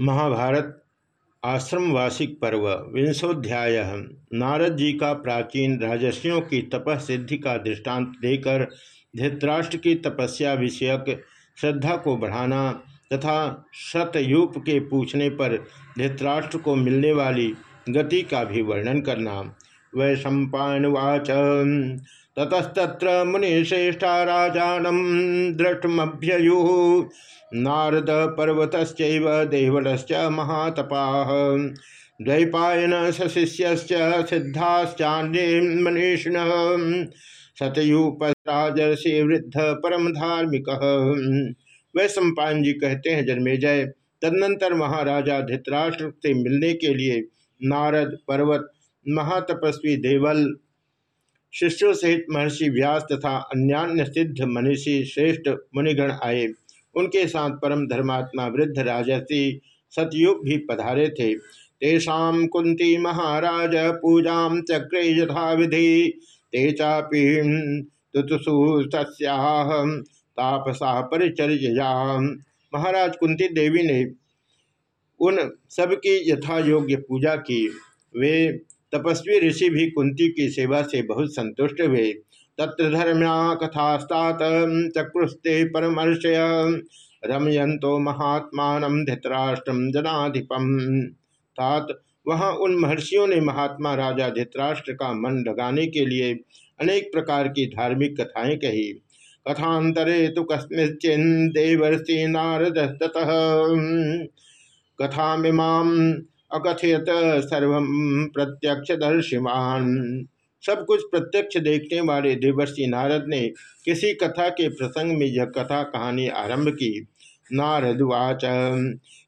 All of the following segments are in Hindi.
महाभारत आश्रमवासिक पर्व, विंशोध्याय। नारद जी का प्राचीन राजस्वियों की तपः सिद्धि का दृष्टांत देकर धृतराष्ट्र की तपस्या विषयक श्रद्धा को बढ़ाना तथा शतयूप के पूछने पर धृतराष्ट्र को मिलने वाली गति का भी वर्णन करना। वै सम्पावाच ततस्तत्र मुनिश्रेष्ठा राजानम दृष्टमभ्ययु नारद पर्वत देवलश्च महातपा। द्वैपायन सशिष्य सिद्धाश्चान्ये मनीषिण। सतयुपराजर्षि वृद्ध परम धार्मिक। वै सम्पान जी कहते हैं, जन्मेजय, तदनंतर महाराजा धृतराष्ट्र से मिलने के लिए नारद पर्वत, महातपस्वी देवल शिष्यों सहित महर्षि व्यास तथा अन्यान्य सिद्ध मनीषी श्रेष्ठ मुनिगण आए। उनके साथ परम धर्मात्मा वृद्ध राजसी सतयुग भी पधारे थे। तेषा कुंती महाराज पूजा चक्रे यथा विधि ते चापी तापसा परिचर्या महाराज कुंती देवी ने उन सबकी यथा योग्य पूजा की। वे तपस्वी ऋषि भी कुंती की सेवा से बहुत संतुष्ट हुए। तत्र धर्म्या कथास्तात चक्रुस्ते परमर्षय। रमयंतो महात्मा धृतराष्ट्रम जनाधिपम तात, वहाँ उन महर्षियों ने महात्मा राजा धृतराष्ट्र का मन लगाने के लिए अनेक प्रकार की धार्मिक कथाएँ कही। कथांतरे तो कस्मिन देवर्षि नारद कथा अकथयत सर्व प्रत्यक्ष दर्शिमान सब कुछ प्रत्यक्ष देखने वाले देवर्षि नारद ने किसी कथा के प्रसंग में यह कथा कहानी आरंभ की। नारद वाच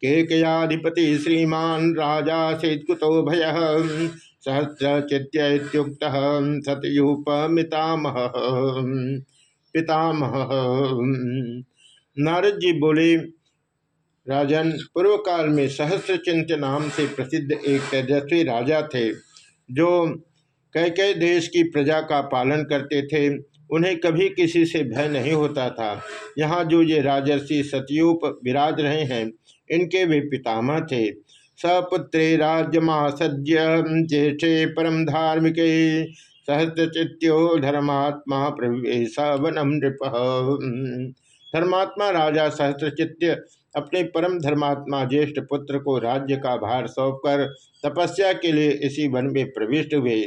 केकयाधिपति श्रीमान राजा सेतकुतो भय। सहस्रचित्युक्त सतयुपमितामह। पितामह। नारद जी बोले राजन पूर्व काल में सहस्र नाम से प्रसिद्ध एक तेजस्वी राजा थे, जो कई कई देश की प्रजा का पालन करते थे, उन्हें कभी किसी से भय नहीं होता था। यहाँ जो ये राजर्षि सतयूप विराज रहे हैं, इनके वे पितामह थे। सपुत्रे राज्यमासज्य ज्येष्ठे परम धार्मिक सहस्रचित्यो धर्मात्मा प्रवेश वनम नृप। धर्मात्मा राजा सहस्रचित्य अपने परम धर्मात्मा ज्येष्ठ पुत्र को राज्य का भार सौंपकर तपस्या के लिए इसी वन में प्रविष्ट हुए।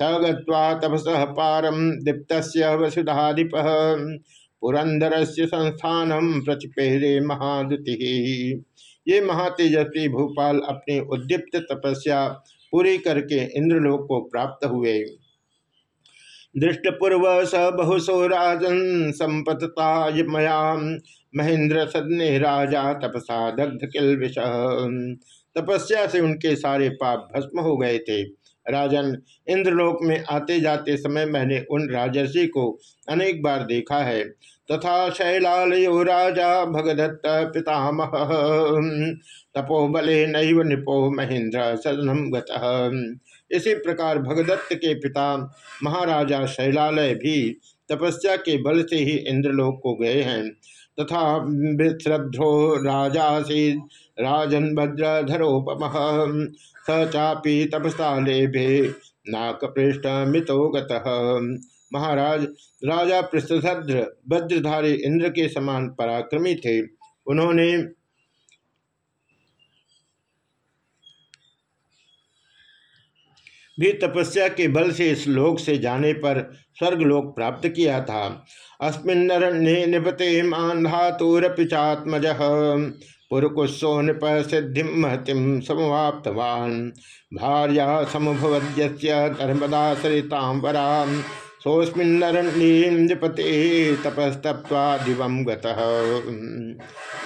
सगत्वा तपस पारम दीप्त वसुधाधिप पुरंदर से संस्थान प्रतिपेरे महादुति ये महातेजस्वी भूपाल अपनी उद्दीप्त तपस्या पूरी करके इंद्रलोक को प्राप्त हुए। दृष्टपूर्व स बहुसो राजन संपतता महेंद्र सदने राजा तपसा दग्ध किल विष तपस्या से उनके सारे पाप भस्म हो गए थे। राजन, इंद्रलोक में आते जाते समय मैंने उन राजर्षि को अनेक बार देखा है। तथा शैलालयो राजा भगदत्त पितामह। तपोबले नैव निपो महेंद्र सदनम इसी प्रकार भगदत्त के पिता महाराजा शैलालय भी तपस्या के बल से ही इंद्रलोक को गए हैं। तथा श्रद्धो राजा से राजन भद्रधरोपम स चापी तपसा लेभे नाक पृष्ठ मितो महाराज, राजा पृष्ठभद्र, भद्रधारी इंद्र के समान पराक्रमी थे। उन्होंने भी तपस्या के बल से इस लोक से जाने पर स्वर्गलोक प्राप्त किया था। अस्मिन्नरण्ये निपते मान धातुरपिचात्मज पुरकुशो नृप सिद्धि महतिम समवाप्तवान। भार्या समभवद्य नर्मदा सरितांबरा सोस्मिन्नरण्ये नृपते तपस्तप्वा दिवम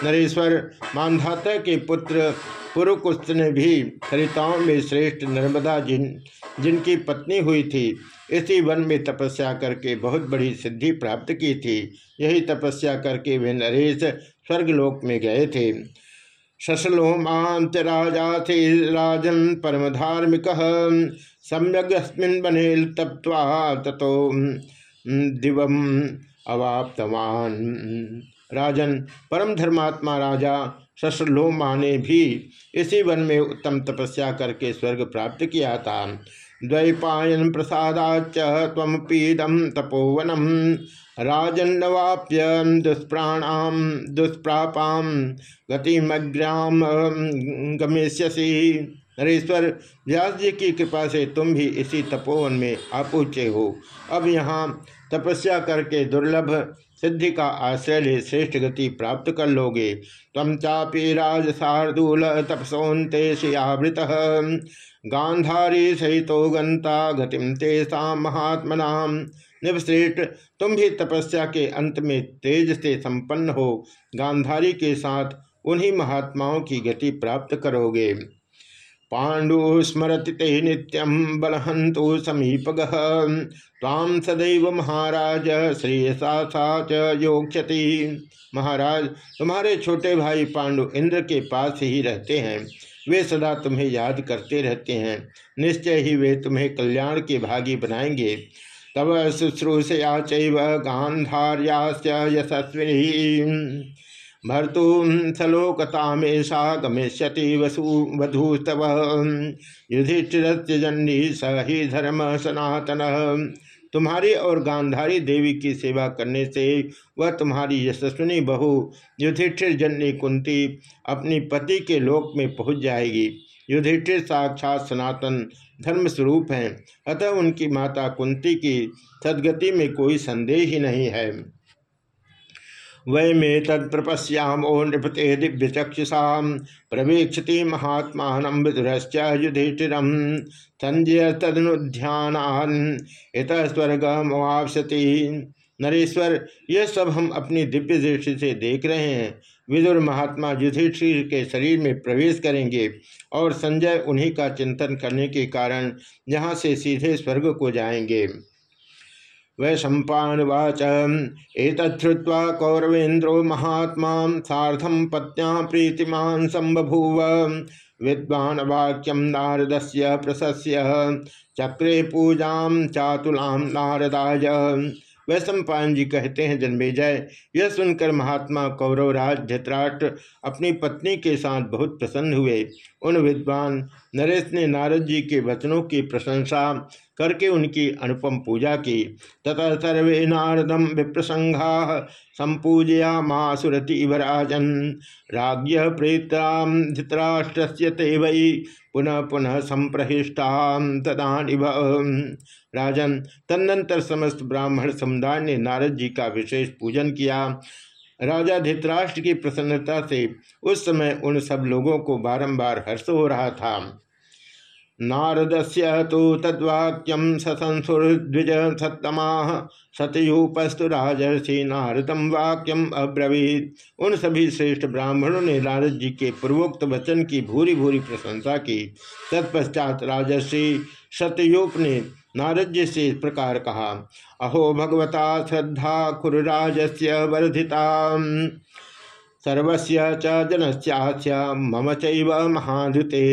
नरेश्वर मानधाता के पुत्र पुरुकुस्त ने भी सरिताओं में श्रेष्ठ नर्मदा जिन, जिनकी पत्नी हुई थी, इसी वन में तपस्या करके बहुत बड़ी सिद्धि प्राप्त की थी। यही तपस्या करके वे नरेश स्वर्गलोक में गए थे। शशलोमांत राजा थे राजन परम धार्मिक सम्यग्स्मिन बने तप्वा ततो दिवम अवाप्तवान। राजन, परम धर्मात्मा राजा ससलोमा ने भी इसी वन में उत्तम तपस्या करके स्वर्ग प्राप्त किया था। द्वैपायन प्रसादाच तमपीदम तपोवनम राजन्नवाप्य दुष्प्राणाम दुष्प्रापाम गतिमग्राम गमेश्यसी नरेश्वर व्यास जी की कृपा से तुम भी इसी तपोवन में आपूचे हो। अब यहाँ तपस्या करके दुर्लभ सिद्धि का आश्रय ले श्रेष्ठ गति प्राप्त कर लोगे। तम चापी राज शार्दूल तपसोन्ते श्रियावृत। गांधारी सहितो गंता गतिम तेषा महात्मना। निवश्रेष्ठ तुम भी तपस्या के अंत में तेज से संपन्न हो। गांधारी के साथ उन्हीं महात्माओं की गति प्राप्त करोगे। पाण्डु स्मरति ते नित्यम बलहंतु समीपग। ताम सदैव महाराज श्रेयसा सा महाराज, तुम्हारे छोटे भाई पांडु इंद्र के पास ही रहते हैं। वे सदा तुम्हें याद करते रहते हैं। निश्चय ही वे तुम्हें कल्याण के भागी बनाएँगे। तब शुश्रूषया चैव गांधार्यास्य यशस्विनी। भर्तुम सलोकतामेशा गमिष्यति वसु वधूस्तव। युधिष्ठिर जन्नी स ही धर्म सनातन। तुम्हारी और गांधारी देवी की सेवा करने से वह तुम्हारी यशस्विनी बहु युधिष्ठिर जन्नी कुंती अपनी पति के लोक में पहुँच जाएगी। युधिष्ठिर साक्षात सनातन धर्म स्वरूप हैं। अतः उनकी माता कुंती की सदगति में कोई संदेह ही नहीं है। वै मे ओ नृपते दिव्यचक्षुषा प्रवेक्षति महात्मा विदुरश्च युधिष्ठिर संजय तदनुध्यान इत स्वर्गमवापसति नरेश्वर यह सब हम अपनी दिव्य दृष्टि से देख रहे हैं। विदुर महात्मा युधिष्ठिर के शरीर में प्रवेश करेंगे और संजय उन्हीं का चिंतन करने के कारण यहाँ से सीधे स्वर्ग को जाएँगे। वै सम्पावाच एतच्छ्रुवा कौरवेन्द्रो महात्मा साधम पत्या प्रीतिमान संबभूव विद्वान वाक्यम नारद से प्रशस्य। चक्रे पूजा चातुलाम नारदाय। वैश्वपायन जी कहते हैं, जन्मे जय। यह सुनकर महात्मा कौरवराज धृतराष्ट्र अपनी पत्नी के साथ बहुत प्रसन्न हुए। उन विद्वान नरेश ने नारद जी के वचनों की प्रशंसा करके उनकी अनुपम पूजा की। तथा सर्वे नारदम विप्रसंघा संपूजया मासुरति राज्य प्रेताम धृतराष्ट्र ते वही पुनः पुनः संप्रहिष्टा तदानिव। राजन तदनंतर समस्त ब्राह्मण समुदाय ने नारद जी का विशेष पूजन किया। राजा धृतराष्ट्र की प्रसन्नता से उस समय उन सब लोगों को बारंबार हर्ष हो रहा था। नारद से तो तद्वाक्यम ससंसुर्द्विज सत्तमा सतयुपस्तु राजर्षि नारदम वाक्यम अब्रवीत। उन सभी श्रेष्ठ ब्राह्मणों ने नारद जी के पूर्वोक्त वचन की भूरी भूरी प्रशंसा की। तत्पश्चात राजर्षि सतयुप ने नारद जी से इस प्रकार कहा, अहो भगवता श्रद्धा खुरराज से वर्धिता। सर्वस्य च जनस्या मम चैव महाधुते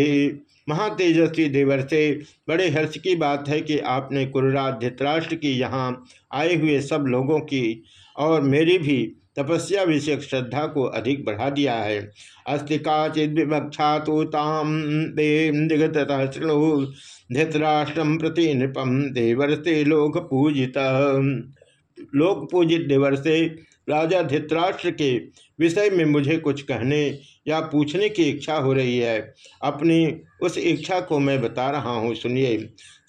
महातेजस्वी देवर से बड़े हर्ष की बात है कि आपने कुरराज धृतराष्ट्र की यहाँ आए हुए सब लोगों की और मेरी भी तपस्या विषयक श्रद्धा को अधिक बढ़ा दिया है। अस्थि काचिद विवक्षा तो ताम दिगत शृणु। धृतराष्ट्रम प्रति नृपम देवर्षे लोक पूजित लोक पूजित देवर से राजा धृतराष्ट्र के विषय में मुझे कुछ कहने या पूछने की इच्छा हो रही है। अपनी उस इच्छा को मैं बता रहा हूँ, सुनिए।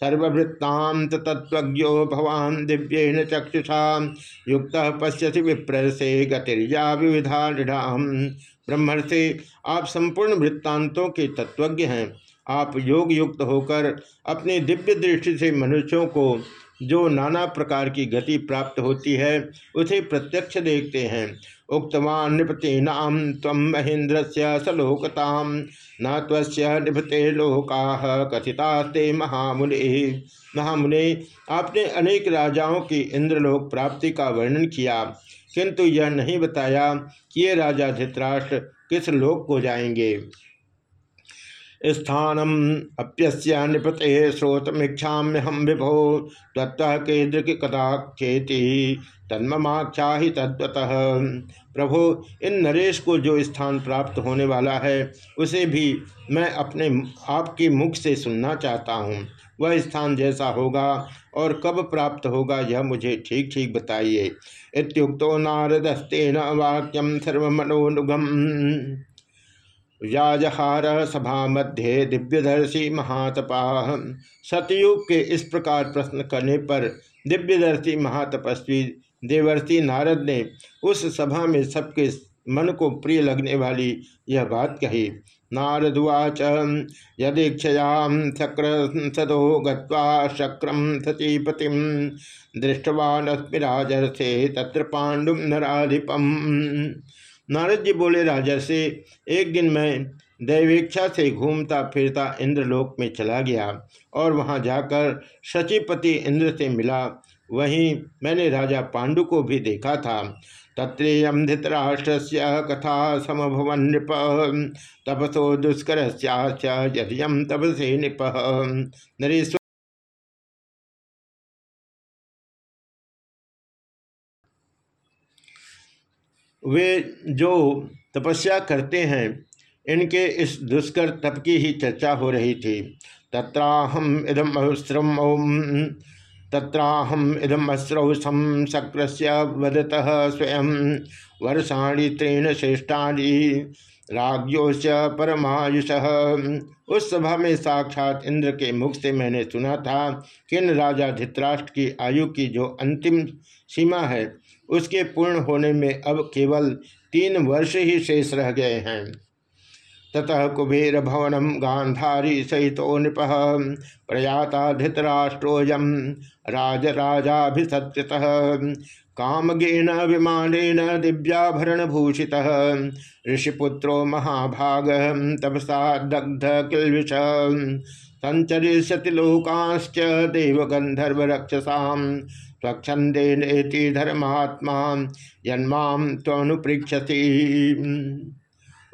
सर्ववृत्तांत तत्वज्ञो भवान दिव्येन चक्षुषा युक्त पश्यति विप्र से गतिर्या विविधा ब्रह्मण से आप संपूर्ण वृत्तांतों के तत्वज्ञ हैं। आप योग युक्त होकर अपनी दिव्य दृष्टि से मनुष्यों को जो नाना प्रकार की गति प्राप्त होती है, उसे प्रत्यक्ष देखते हैं। उक्तवान नृपतीनाम तम महेंद्र से सलोकताम, न नृपते लोका, कथितास्ते महामुनि। महामुनि, आपने अनेक राजाओं की इंद्रलोक प्राप्ति का वर्णन किया, किंतु यह नहीं बताया कि ये राजा धित्राष्ट्र किस लोक को जाएँगे। स्थानम अप्यस्य निपते स्रोतमीक्षाम्य हम विभो तत्व की कदाक्षेति तन्ममाख्या ही तद्वतः। प्रभु, इन नरेश को जो स्थान प्राप्त होने वाला है, उसे भी मैं अपने आपके मुख से सुनना चाहता हूँ। वह स्थान जैसा होगा और कब प्राप्त होगा, यह मुझे ठीक ठीक बताइए। इतुक्तो नारदस्तेन वाक्यम सर्वमनोनुगम। व्याजहार सभा मध्य दिव्यदर्शी महातपा। सतयुग के इस प्रकार प्रश्न करने पर दिव्यदर्शी महातपस्वी देवर्षि नारद ने उस सभा में सबके मन को प्रिय लगने वाली यह बात कही। नारदुवाच यदीक्षयाम शक्र सदो गक्रम सतीपति दृष्टवान अस्मिराजर्थे तत्र पांडुम नराधिपम। नारद जी बोले, राजा, से एक दिन मैं दैवेक्षा से घूमता फिरता इंद्रलोक में चला गया और वहाँ जाकर शचीपति इंद्र से मिला। वहीं मैंने राजा पांडु को भी देखा था। तत्रेयम धृतराष्ट्र कथा समभवन नृप। तपसो दुष्कर यम तपसे नृप। नरेश्वर वे जो तपस्या करते हैं, इनके इस दुष्कर तप की ही चर्चा हो रही थी। तत्राहम इदम अहस्रम तत्राहम इदम अस्रौसम शक्र वदत स्वयं वर्षाणी त्रेण श्रेष्ठाणी राज्योश परमायुष। उस सभा में साक्षात इंद्र के मुख से मैंने सुना था किन राजा धित्राष्ट्र की आयु की जो अंतिम सीमा है उसके पूर्ण होने में अब केवल तीन वर्ष ही शेष रह गए हैं। ततः कुबेर भवनम गांधारी सहित नृप प्रयाता धृतराष्ट्रोजम राजराजाभिसत्य कामगेन विमानेन दिव्याभरण भूषि ऋषिपुत्रो महाभाग तपसा दग्ध किलविष संचरिष्यति लोकांश्च देवगंधर्व रक्षसा स्वच्छंदे नेति धर्मात्मा यन्माम त्वनुपृक्षति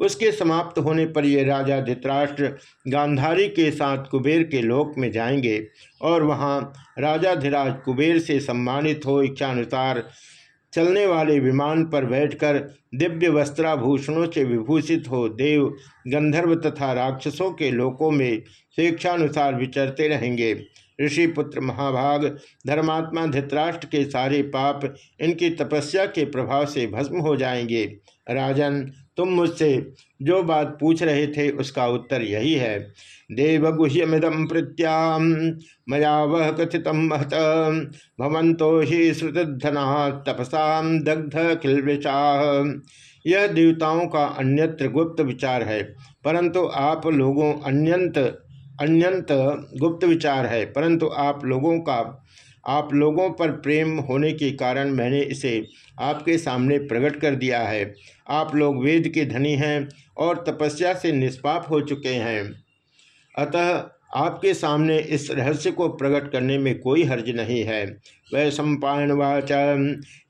उसके समाप्त होने पर ये राजा धृतराष्ट्र गांधारी के साथ कुबेर के लोक में जाएँगे और वहाँ राजा धीराज कुबेर से सम्मानित हो इच्छानुसार चलने वाले विमान पर बैठकर दिव्य वस्त्राभूषणों से विभूषित हो देव, गंधर्व तथा राक्षसों के लोकों में स्वेच्छानुसार विचरते रहेंगे। ऋषि पुत्र महाभाग, धर्मात्मा धृतराष्ट्र के सारे पाप इनकी तपस्या के प्रभाव से भस्म हो जाएँगे। राजन, तुम मुझसे जो बात पूछ रहे थे उसका उत्तर यही है। देवगुह्यमिदम प्रत्याम मया वह कथित महत भवंतो ही श्रुतधना तपसा दग्ध खिलवृचा यह देवताओं का अन्यत्र गुप्त विचार है, परंतु आप लोगों अन्यंत अन्यंत गुप्त विचार है, परंतु आप लोगों का, आप लोगों पर प्रेम होने के कारण मैंने इसे आपके सामने प्रकट कर दिया है। आप लोग वेद के धनी हैं और तपस्या से निष्पाप हो चुके हैं। अतः आपके सामने इस रहस्य को प्रकट करने में कोई हर्ज नहीं है। वै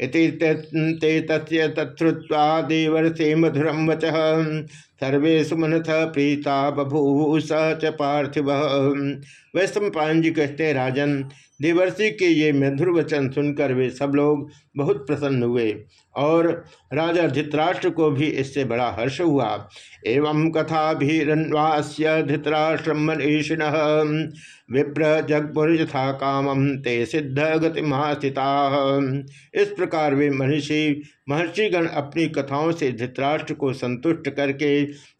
ते तत्वा देवर्षे मधुरम वच। सर्वे सुमनथ प्रीता बभूस च पार्थिव। वैश्व जी कहते, राजन, देवर्षि के ये मधुर वचन सुनकर वे सब लोग बहुत प्रसन्न हुए और राजा धृतराष्ट्र को भी इससे बड़ा हर्ष हुआ। एवं कथा भीरन्वास्य धृतराष्ट्रम मनीषिण। विप्र जगपुर यथा कामम ते सिद्ध गति महास्थिता इस प्रकार वे महर्षि, महर्षिगण अपनी कथाओं से धृतराष्ट्र को संतुष्ट करके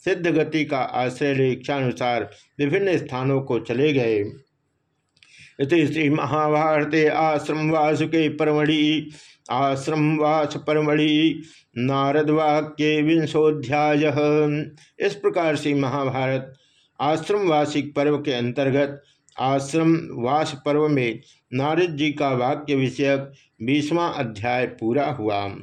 सिद्ध गति का आश्रय इच्छानुसार विभिन्न स्थानों को चले गए। इति श्री महाभारते आश्रम वासुके परमढ़ि, आश्रम वास परमढ़ि, नारद वाक्य विंशोध्याय इस प्रकार से महाभारत आश्रम वासिक पर्व के अंतर्गत आश्रम वास पर्व में नारद जी का वाक्य विषयक बीसवां अध्याय पूरा हुआ।